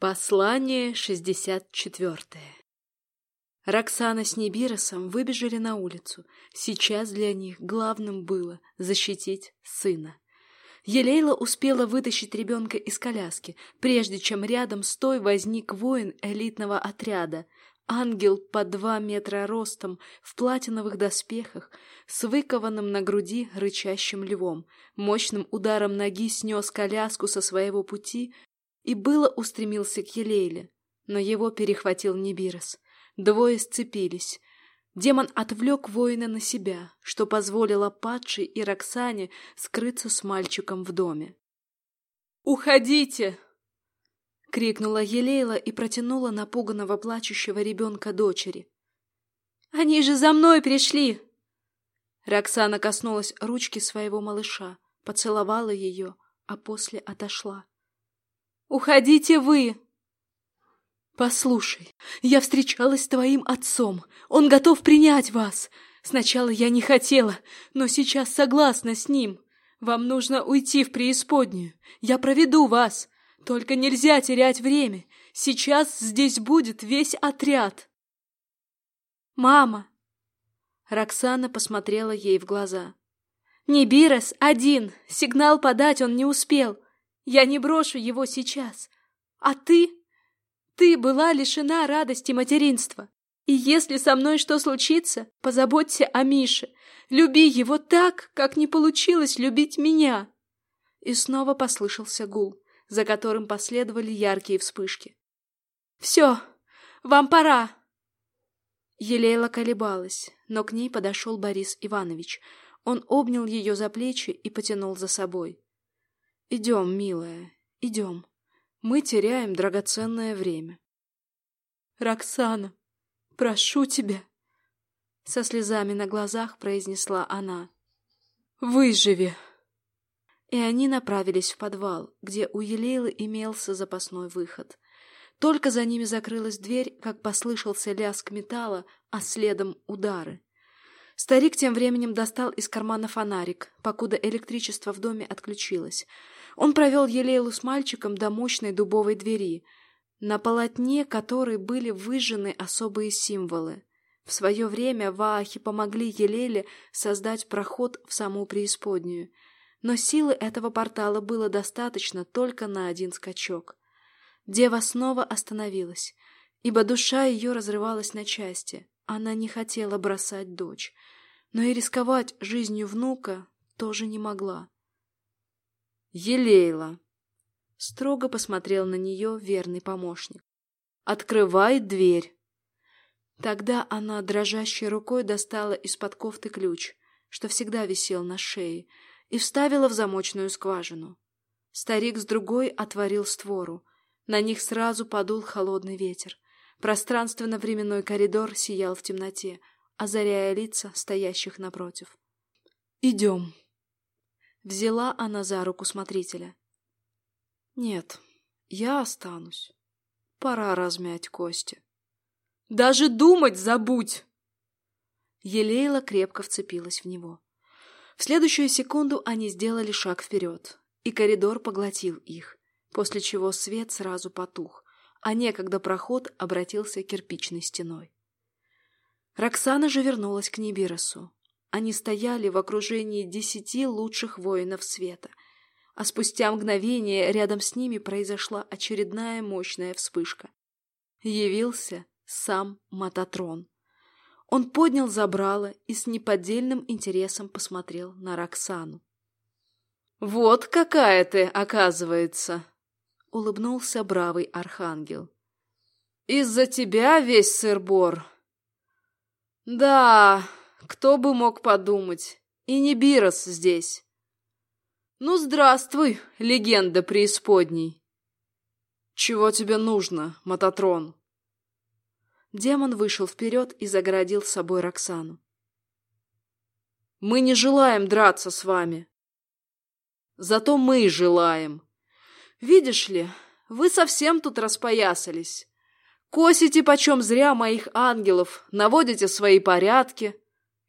Послание 64 Роксана с Небиросом выбежали на улицу. Сейчас для них главным было защитить сына. Елейла успела вытащить ребенка из коляски, прежде чем рядом с той возник воин элитного отряда. Ангел по два метра ростом, в платиновых доспехах, с выкованным на груди рычащим львом, мощным ударом ноги снес коляску со своего пути и было устремился к Елейле, но его перехватил Нибирос. Двое сцепились. Демон отвлек воина на себя, что позволило падшей и Роксане скрыться с мальчиком в доме. «Уходите!» — крикнула Елейла и протянула напуганного плачущего ребенка дочери. «Они же за мной пришли!» Роксана коснулась ручки своего малыша, поцеловала ее, а после отошла. Уходите вы!» «Послушай, я встречалась с твоим отцом. Он готов принять вас. Сначала я не хотела, но сейчас согласна с ним. Вам нужно уйти в преисподнюю. Я проведу вас. Только нельзя терять время. Сейчас здесь будет весь отряд». «Мама!» Роксана посмотрела ей в глаза. «Нибирос один. Сигнал подать он не успел. Я не брошу его сейчас. А ты? Ты была лишена радости материнства. И если со мной что случится, позаботься о Мише. Люби его так, как не получилось любить меня. И снова послышался гул, за которым последовали яркие вспышки. Все, вам пора. Елейла колебалась, но к ней подошел Борис Иванович. Он обнял ее за плечи и потянул за собой. «Идем, милая, идем. Мы теряем драгоценное время». «Роксана, прошу тебя!» Со слезами на глазах произнесла она. «Выживи!» И они направились в подвал, где у Елейлы имелся запасной выход. Только за ними закрылась дверь, как послышался лязг металла, а следом удары. Старик тем временем достал из кармана фонарик, покуда электричество в доме отключилось. Он провел Елейлу с мальчиком до мощной дубовой двери, на полотне которой были выжжены особые символы. В свое время ваахи помогли Елеле создать проход в саму преисподнюю, но силы этого портала было достаточно только на один скачок. Дева снова остановилась, ибо душа ее разрывалась на части. Она не хотела бросать дочь, но и рисковать жизнью внука тоже не могла. Елейла. Строго посмотрел на нее верный помощник. Открывай дверь. Тогда она дрожащей рукой достала из-под кофты ключ, что всегда висел на шее, и вставила в замочную скважину. Старик с другой отворил створу. На них сразу подул холодный ветер. Пространственно-временной коридор сиял в темноте, озаряя лица стоящих напротив. «Идем», Взяла она за руку смотрителя. Нет, я останусь. Пора размять кости. Даже думать забудь! Елейла крепко вцепилась в него. В следующую секунду они сделали шаг вперед, и коридор поглотил их, после чего свет сразу потух, а некогда проход обратился кирпичной стеной. Роксана же вернулась к Нибиросу. Они стояли в окружении десяти лучших воинов света, а спустя мгновение рядом с ними произошла очередная мощная вспышка. Явился сам Мататрон. Он поднял забрало и с неподдельным интересом посмотрел на Роксану. «Вот какая ты, оказывается!» — улыбнулся бравый архангел. «Из-за тебя весь сыр-бор!» «Да, кто бы мог подумать? И не Бирос здесь. Ну, здравствуй, легенда преисподней. Чего тебе нужно, Мототрон? Демон вышел вперед и загородил с собой Роксану. Мы не желаем драться с вами. Зато мы желаем. Видишь ли, вы совсем тут распоясались. Косите почем зря моих ангелов, наводите свои порядки.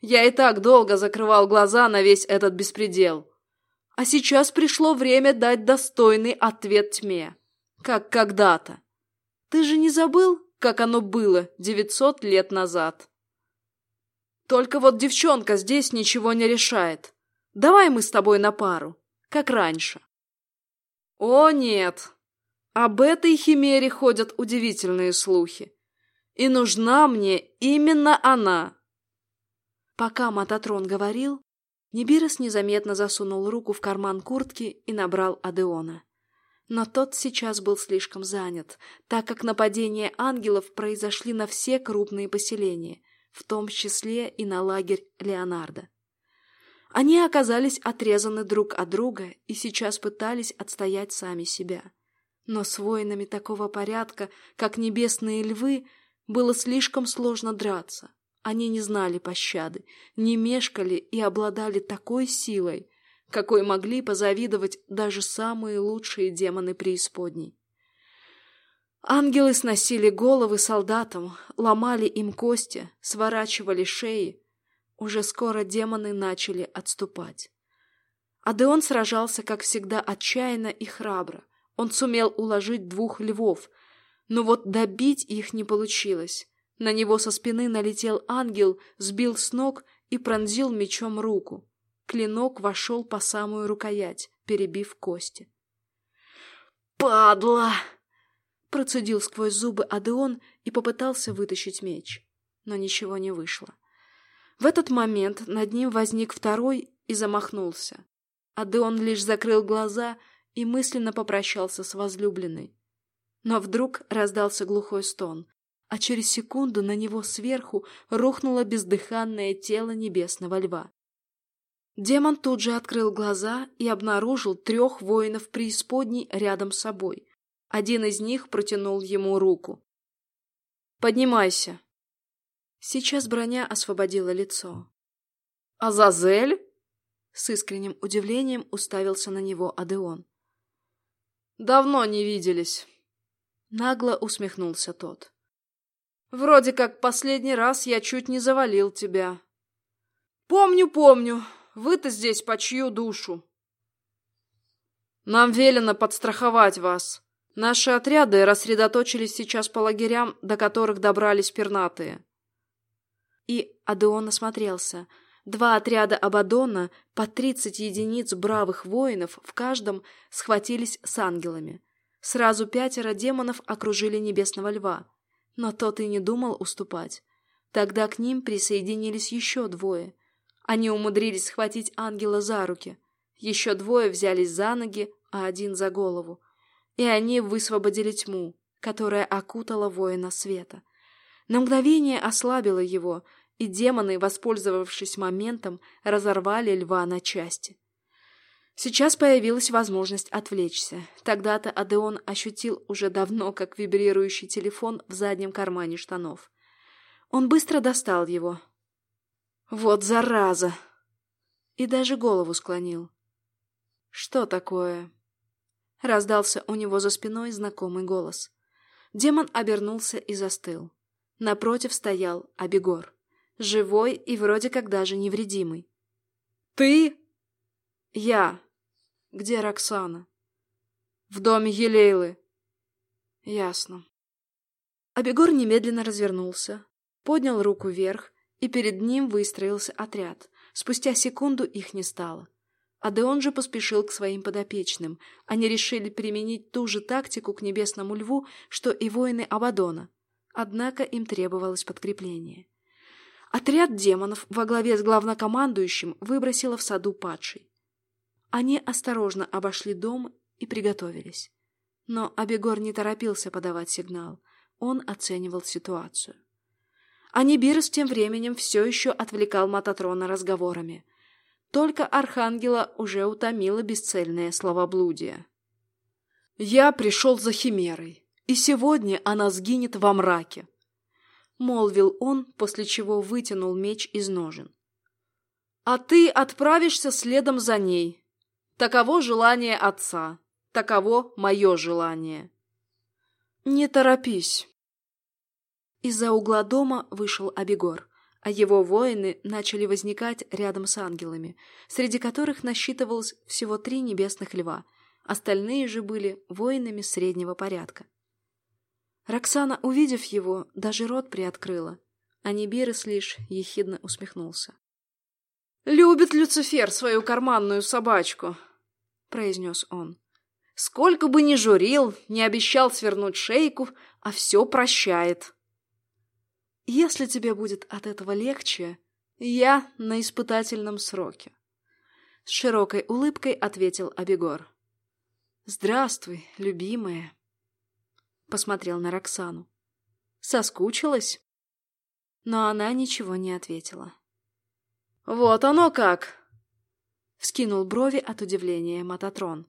Я и так долго закрывал глаза на весь этот беспредел. А сейчас пришло время дать достойный ответ тьме, как когда-то. Ты же не забыл, как оно было девятьсот лет назад? Только вот девчонка здесь ничего не решает. Давай мы с тобой на пару, как раньше. О, нет. Об этой химере ходят удивительные слухи. И нужна мне именно она. Пока Мататрон говорил, Нибирос незаметно засунул руку в карман куртки и набрал Адеона. Но тот сейчас был слишком занят, так как нападения ангелов произошли на все крупные поселения, в том числе и на лагерь Леонардо. Они оказались отрезаны друг от друга и сейчас пытались отстоять сами себя. Но с воинами такого порядка, как небесные львы, было слишком сложно драться. Они не знали пощады, не мешкали и обладали такой силой, какой могли позавидовать даже самые лучшие демоны преисподней. Ангелы сносили головы солдатам, ломали им кости, сворачивали шеи. Уже скоро демоны начали отступать. Адеон сражался, как всегда, отчаянно и храбро. Он сумел уложить двух львов, но вот добить их не получилось. На него со спины налетел ангел, сбил с ног и пронзил мечом руку. Клинок вошел по самую рукоять, перебив кости. «Падла!» Процедил сквозь зубы Адеон и попытался вытащить меч. Но ничего не вышло. В этот момент над ним возник второй и замахнулся. Адеон лишь закрыл глаза и мысленно попрощался с возлюбленной. Но вдруг раздался глухой стон, а через секунду на него сверху рухнуло бездыханное тело небесного льва. Демон тут же открыл глаза и обнаружил трех воинов преисподней рядом с собой. Один из них протянул ему руку. «Поднимайся!» Сейчас броня освободила лицо. «Азазель?» С искренним удивлением уставился на него Адеон. «Давно не виделись!» Нагло усмехнулся тот. «Вроде как последний раз я чуть не завалил тебя». «Помню, помню!» Вы-то здесь по чью душу? Нам велено подстраховать вас. Наши отряды рассредоточились сейчас по лагерям, до которых добрались пернатые. И Адеон осмотрелся. Два отряда Абадона, по тридцать единиц бравых воинов в каждом, схватились с ангелами. Сразу пятеро демонов окружили небесного льва. Но тот и не думал уступать. Тогда к ним присоединились еще двое. Они умудрились схватить ангела за руки. Еще двое взялись за ноги, а один за голову. И они высвободили тьму, которая окутала воина света. На мгновение ослабила его, и демоны, воспользовавшись моментом, разорвали льва на части. Сейчас появилась возможность отвлечься. Тогда-то Адеон ощутил уже давно, как вибрирующий телефон в заднем кармане штанов. Он быстро достал его, вот зараза! И даже голову склонил. Что такое? Раздался у него за спиной знакомый голос. Демон обернулся и застыл. Напротив стоял Абегор. Живой и вроде как даже невредимый. «Ты?» «Я. Где Роксана?» «В доме Елейлы». «Ясно». Абегор немедленно развернулся, поднял руку вверх и перед ним выстроился отряд. Спустя секунду их не стало. Адеон же поспешил к своим подопечным. Они решили применить ту же тактику к небесному льву, что и воины Абадона. Однако им требовалось подкрепление. Отряд демонов во главе с главнокомандующим выбросило в саду падший. Они осторожно обошли дом и приготовились. Но Абегор не торопился подавать сигнал. Он оценивал ситуацию. А Нибирос тем временем все еще отвлекал Мататрона разговорами. Только Архангела уже утомило бесцельное словоблудие. «Я пришел за Химерой, и сегодня она сгинет во мраке», — молвил он, после чего вытянул меч из ножен. «А ты отправишься следом за ней. Таково желание отца, таково мое желание». «Не торопись», из-за угла дома вышел Абегор, а его воины начали возникать рядом с ангелами, среди которых насчитывалось всего три небесных льва, остальные же были воинами среднего порядка. Роксана, увидев его, даже рот приоткрыла, а Нибирос лишь ехидно усмехнулся. «Любит Люцифер свою карманную собачку», — произнес он. «Сколько бы ни журил, не обещал свернуть шейку, а все прощает». «Если тебе будет от этого легче, я на испытательном сроке», — с широкой улыбкой ответил Абегор. «Здравствуй, любимая», — посмотрел на Роксану. «Соскучилась?» Но она ничего не ответила. «Вот оно как!» — вскинул брови от удивления Мототрон.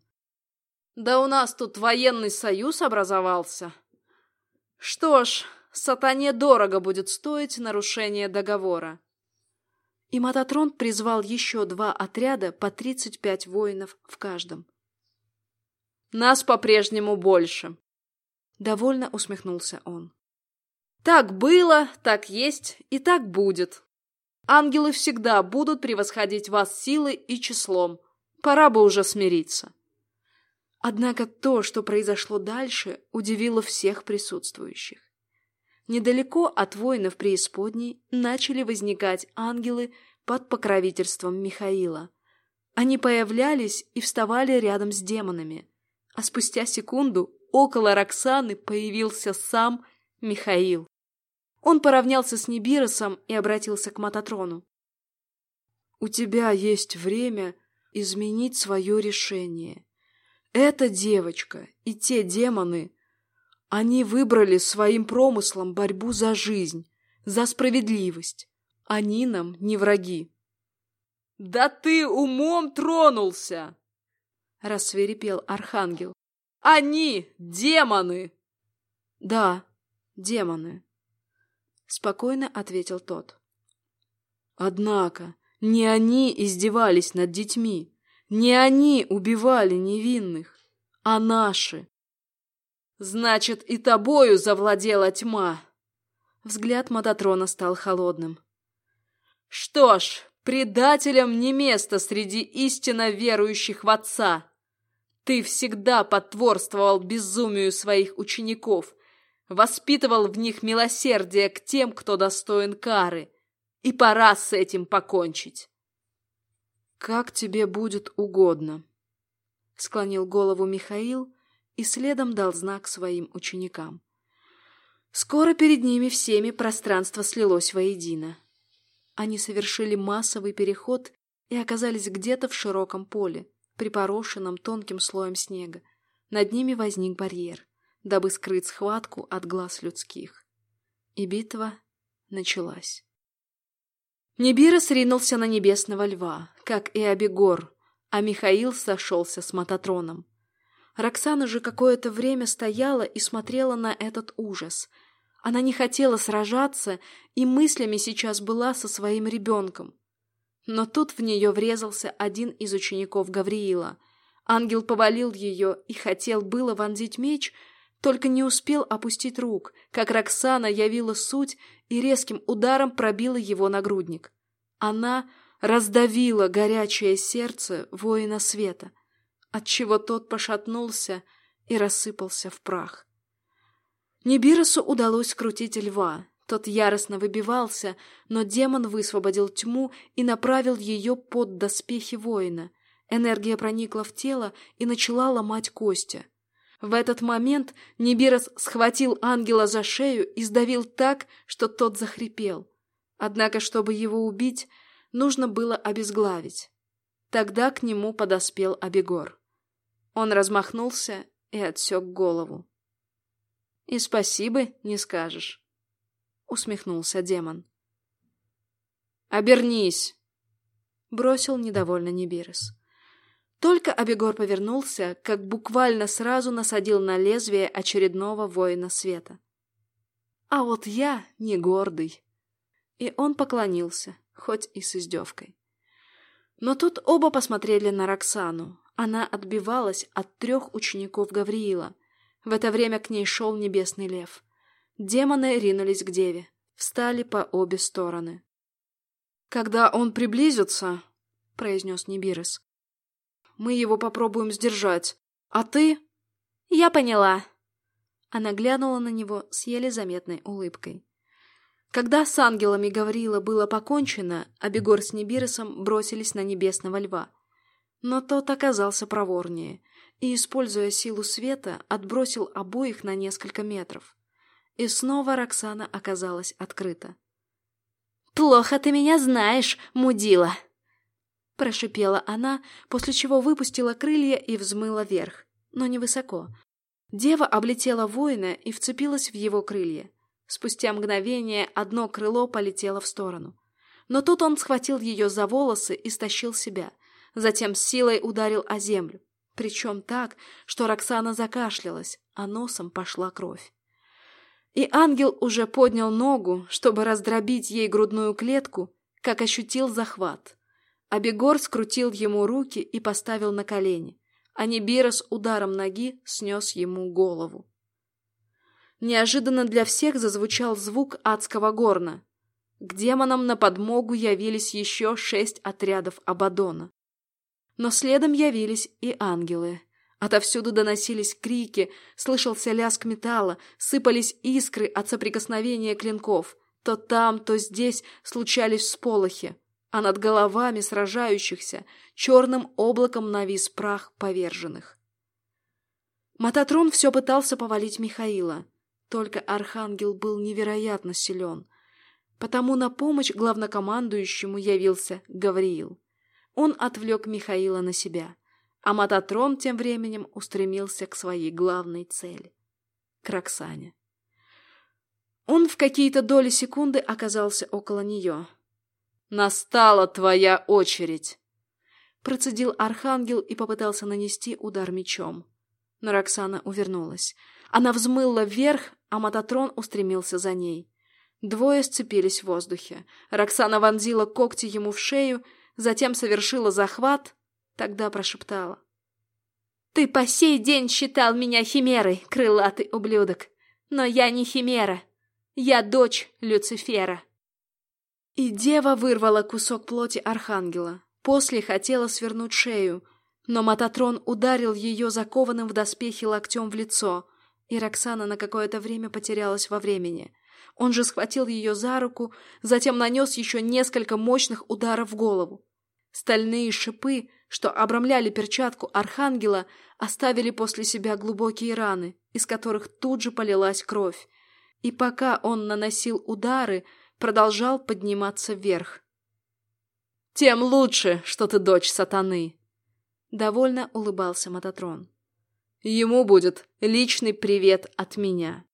«Да у нас тут военный союз образовался. Что ж, сатане дорого будет стоить нарушение договора». И Мототрон призвал еще два отряда по тридцать пять воинов в каждом. «Нас по-прежнему больше», — довольно усмехнулся он. «Так было, так есть и так будет. Ангелы всегда будут превосходить вас силой и числом. Пора бы уже смириться. Однако то, что произошло дальше, удивило всех присутствующих. Недалеко от воинов преисподней начали возникать ангелы под покровительством Михаила. Они появлялись и вставали рядом с демонами, а спустя секунду около Роксаны появился сам Михаил. Он поравнялся с Нибиросом и обратился к Мататрону. «У тебя есть время изменить свое решение. Эта девочка и те демоны, они выбрали своим промыслом борьбу за жизнь, за справедливость. Они нам не враги». «Да ты умом тронулся!» — рассверепел Архангел. «Они демоны!» «Да, демоны», спокойно ответил тот. Однако не они издевались над детьми, не они убивали невинных, а наши. Значит, и тобою завладела тьма. Взгляд Мототрона стал холодным. Что ж, предателям не место среди истинно верующих в Отца. Ты всегда потворствовал безумию своих учеников воспитывал в них милосердие к тем, кто достоин кары, и пора с этим покончить. «Как тебе будет угодно», — склонил голову Михаил и следом дал знак своим ученикам. Скоро перед ними всеми пространство слилось воедино. Они совершили массовый переход и оказались где-то в широком поле, припорошенном тонким слоем снега. Над ними возник барьер дабы скрыть схватку от глаз людских. И битва началась. Небирос ринулся на небесного льва, как и Абегор, а Михаил сошелся с Мототроном. Роксана же какое-то время стояла и смотрела на этот ужас. Она не хотела сражаться и мыслями сейчас была со своим ребенком. Но тут в нее врезался один из учеников Гавриила. Ангел повалил ее и хотел было вонзить меч, только не успел опустить рук, как Роксана явила суть и резким ударом пробила его нагрудник. Она раздавила горячее сердце воина света, отчего тот пошатнулся и рассыпался в прах. Небиросу удалось скрутить льва. Тот яростно выбивался, но демон высвободил тьму и направил ее под доспехи воина. Энергия проникла в тело и начала ломать кости. В этот момент Нибирос схватил ангела за шею и сдавил так, что тот захрипел. Однако, чтобы его убить, нужно было обезглавить. Тогда к нему подоспел Абегор. Он размахнулся и отсек голову. «И спасибо не скажешь», — усмехнулся демон. «Обернись!» — бросил недовольно Нибирос. Только Абегор повернулся, как буквально сразу насадил на лезвие очередного воина света. А вот я не гордый. И он поклонился, хоть и с издевкой. Но тут оба посмотрели на Роксану. Она отбивалась от трех учеников Гавриила. В это время к ней шел небесный лев. Демоны ринулись к деве, встали по обе стороны. «Когда он приблизится», — произнес Нибирес, мы его попробуем сдержать. А ты...» «Я поняла». Она глянула на него с еле заметной улыбкой. Когда с ангелами Гавриила было покончено, Абегор с Небиросом бросились на небесного льва. Но тот оказался проворнее и, используя силу света, отбросил обоих на несколько метров. И снова Роксана оказалась открыта. «Плохо ты меня знаешь, мудила!» Прошипела она, после чего выпустила крылья и взмыла вверх, но невысоко. Дева облетела воина и вцепилась в его крылья. Спустя мгновение одно крыло полетело в сторону. Но тут он схватил ее за волосы и стащил себя. Затем с силой ударил о землю. Причем так, что Роксана закашлялась, а носом пошла кровь. И ангел уже поднял ногу, чтобы раздробить ей грудную клетку, как ощутил захват. Абегор скрутил ему руки и поставил на колени, а Небирос ударом ноги снес ему голову. Неожиданно для всех зазвучал звук адского горна. К демонам на подмогу явились еще шесть отрядов Абадона. Но следом явились и ангелы. Отовсюду доносились крики, слышался лязг металла, сыпались искры от соприкосновения клинков. То там, то здесь случались всполохи, а над головами сражающихся черным облаком навис прах поверженных. Мататрон все пытался повалить Михаила, только Архангел был невероятно силен. Потому на помощь главнокомандующему явился Гавриил. Он отвлек Михаила на себя, а Мататрон тем временем устремился к своей главной цели — к Роксане. Он в какие-то доли секунды оказался около нее. «Настала твоя очередь!» Процедил Архангел и попытался нанести удар мечом. Но Роксана увернулась. Она взмыла вверх, а Мототрон устремился за ней. Двое сцепились в воздухе. Роксана вонзила когти ему в шею, затем совершила захват, тогда прошептала. «Ты по сей день считал меня химерой, крылатый ублюдок, но я не химера, я дочь Люцифера». И дева вырвала кусок плоти Архангела, после хотела свернуть шею, но Мототрон ударил ее закованным в доспехи локтем в лицо — и Роксана на какое-то время потерялась во времени. Он же схватил ее за руку, затем нанес еще несколько мощных ударов в голову. Стальные шипы, что обрамляли перчатку архангела, оставили после себя глубокие раны, из которых тут же полилась кровь. И пока он наносил удары, продолжал подниматься вверх. «Тем лучше, что ты дочь сатаны!» Довольно улыбался Мототрон. Ему будет личный привет от меня.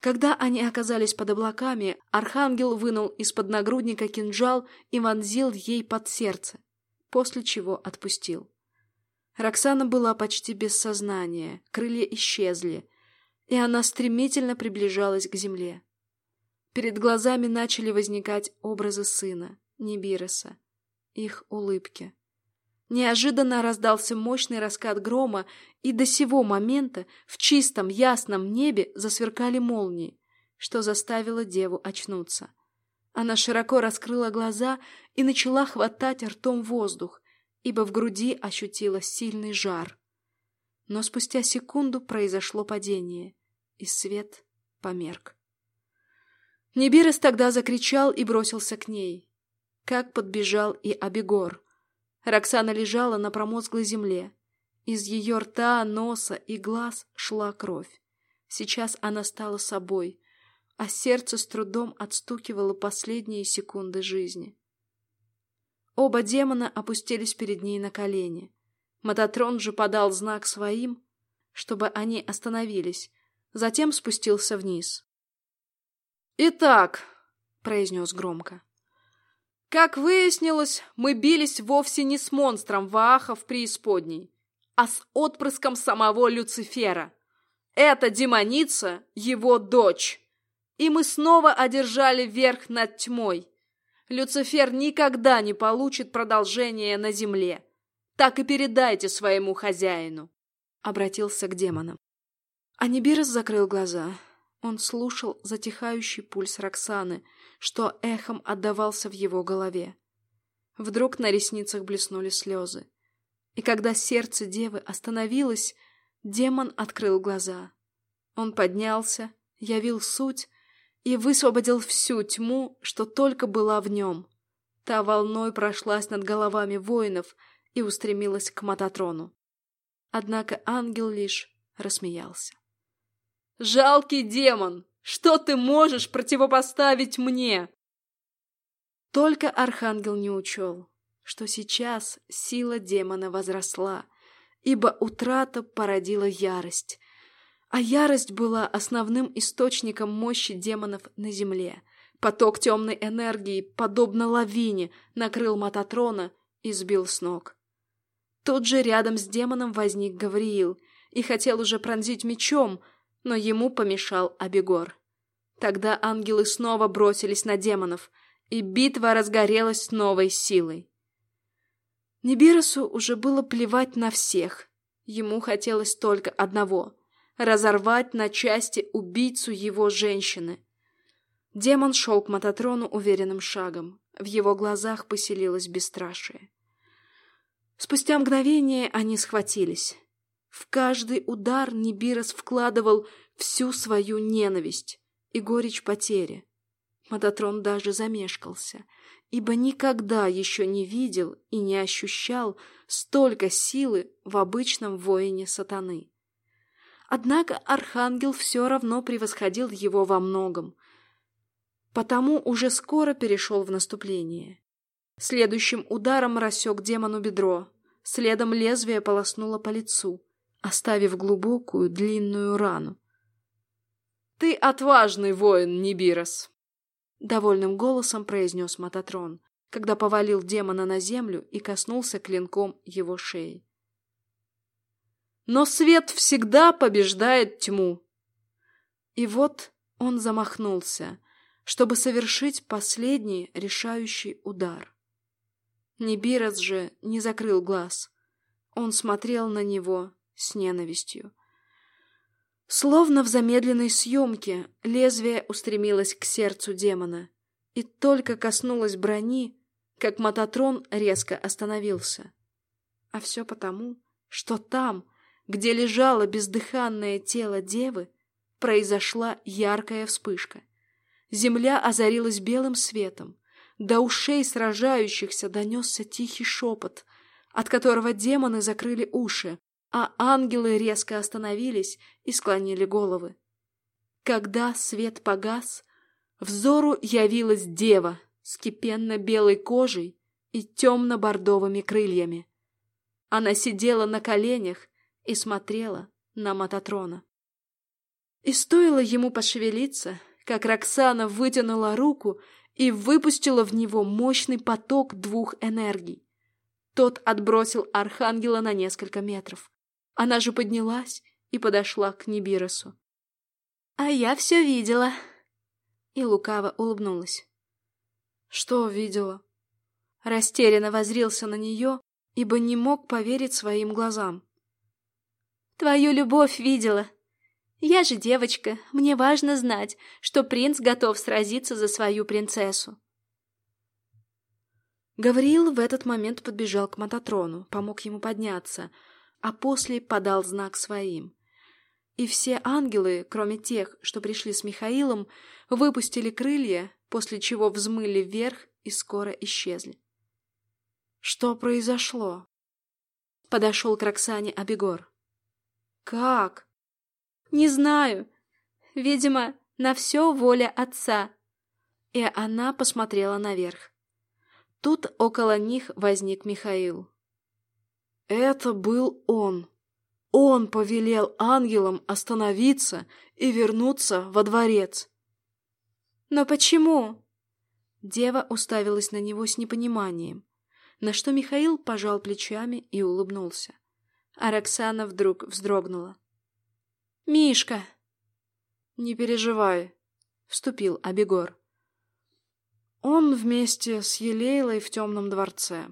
Когда они оказались под облаками, Архангел вынул из-под нагрудника кинжал и вонзил ей под сердце, после чего отпустил. Роксана была почти без сознания, крылья исчезли, и она стремительно приближалась к земле. Перед глазами начали возникать образы сына, Нибироса, их улыбки. Неожиданно раздался мощный раскат грома, и до сего момента в чистом ясном небе засверкали молнии, что заставило деву очнуться. Она широко раскрыла глаза и начала хватать ртом воздух, ибо в груди ощутила сильный жар. Но спустя секунду произошло падение, и свет померк. Небирос тогда закричал и бросился к ней, как подбежал и Абегор. Роксана лежала на промозглой земле. Из ее рта, носа и глаз шла кровь. Сейчас она стала собой, а сердце с трудом отстукивало последние секунды жизни. Оба демона опустились перед ней на колени. Мототрон же подал знак своим, чтобы они остановились, затем спустился вниз. «Итак», — произнес громко, как выяснилось, мы бились вовсе не с монстром Вааха в преисподней, а с отпрыском самого Люцифера. Эта демоница — его дочь. И мы снова одержали верх над тьмой. Люцифер никогда не получит продолжения на земле. Так и передайте своему хозяину. Обратился к демонам. Анибирос закрыл глаза. Он слушал затихающий пульс Роксаны — что эхом отдавался в его голове. Вдруг на ресницах блеснули слезы. И когда сердце девы остановилось, демон открыл глаза. Он поднялся, явил суть и высвободил всю тьму, что только была в нем. Та волной прошлась над головами воинов и устремилась к Мататрону. Однако ангел лишь рассмеялся. «Жалкий демон! Что ты можешь противопоставить мне?» Только архангел не учел, что сейчас сила демона возросла, ибо утрата породила ярость, а ярость была основным источником мощи демонов на земле. Поток темной энергии, подобно лавине, накрыл Мататрона и сбил с ног. Тут же рядом с демоном возник Гавриил и хотел уже пронзить мечом, но ему помешал Абегор. Тогда ангелы снова бросились на демонов, и битва разгорелась с новой силой. Нибиросу уже было плевать на всех. Ему хотелось только одного — разорвать на части убийцу его женщины. Демон шел к Мататрону уверенным шагом. В его глазах поселилось бесстрашие. Спустя мгновение они схватились. В каждый удар Нибирос вкладывал всю свою ненависть и горечь потери. Мататрон даже замешкался, ибо никогда еще не видел и не ощущал столько силы в обычном воине сатаны. Однако архангел все равно превосходил его во многом, потому уже скоро перешел в наступление. Следующим ударом рассек демону бедро, следом лезвие полоснуло по лицу, оставив глубокую длинную рану. «Ты отважный воин, Нибирос!» Довольным голосом произнес Мататрон, когда повалил демона на землю и коснулся клинком его шеи. «Но свет всегда побеждает тьму!» И вот он замахнулся, чтобы совершить последний решающий удар. Нибирос же не закрыл глаз. Он смотрел на него с ненавистью. Словно в замедленной съемке лезвие устремилось к сердцу демона и только коснулось брони, как Мототрон резко остановился. А все потому, что там, где лежало бездыханное тело девы, произошла яркая вспышка. Земля озарилась белым светом, до ушей сражающихся донесся тихий шепот, от которого демоны закрыли уши, а ангелы резко остановились и склонили головы. Когда свет погас, взору явилась дева с кипенно-белой кожей и темно-бордовыми крыльями. Она сидела на коленях и смотрела на Мататрона. И стоило ему пошевелиться, как Роксана вытянула руку и выпустила в него мощный поток двух энергий. Тот отбросил Архангела на несколько метров. Она же поднялась и подошла к Нибиросу. «А я все видела!» И лукаво улыбнулась. «Что видела?» Растерянно возрился на нее, ибо не мог поверить своим глазам. «Твою любовь видела!» Я же девочка, мне важно знать, что принц готов сразиться за свою принцессу. Гавриил в этот момент подбежал к Мототрону, помог ему подняться, а после подал знак своим. И все ангелы, кроме тех, что пришли с Михаилом, выпустили крылья, после чего взмыли вверх и скоро исчезли. «Что произошло?» Подошел к Роксане Абегор. «Как?» Не знаю. Видимо, на все воля отца. И она посмотрела наверх. Тут около них возник Михаил. Это был он. Он повелел ангелам остановиться и вернуться во дворец. Но почему? Дева уставилась на него с непониманием, на что Михаил пожал плечами и улыбнулся. А Роксана вдруг вздрогнула. «Мишка!» «Не переживай», — вступил Абегор. «Он вместе с Елейлой в темном дворце».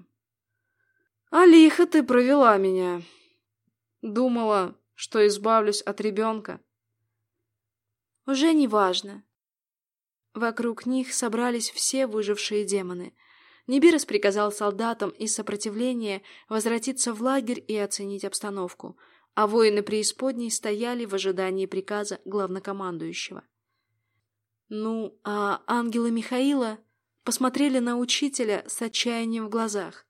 «А лихо ты провела меня!» «Думала, что избавлюсь от ребенка». «Уже не важно». Вокруг них собрались все выжившие демоны. Нибирос приказал солдатам из сопротивления возвратиться в лагерь и оценить обстановку — а воины преисподней стояли в ожидании приказа главнокомандующего. Ну, а ангелы Михаила посмотрели на учителя с отчаянием в глазах,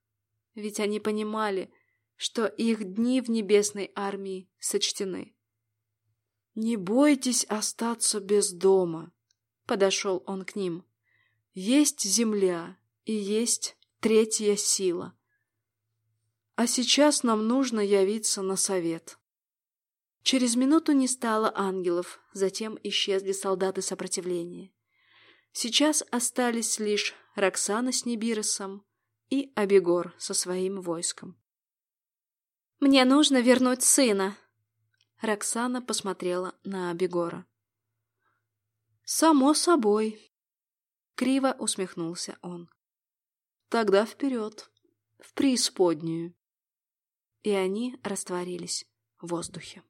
ведь они понимали, что их дни в небесной армии сочтены. «Не бойтесь остаться без дома», — подошел он к ним. «Есть земля и есть третья сила. А сейчас нам нужно явиться на совет». Через минуту не стало ангелов, затем исчезли солдаты сопротивления. Сейчас остались лишь Роксана с Небиросом и Абегор со своим войском. «Мне нужно вернуть сына!» Роксана посмотрела на Абегора. «Само собой!» Криво усмехнулся он. «Тогда вперед, в преисподнюю!» И они растворились в воздухе.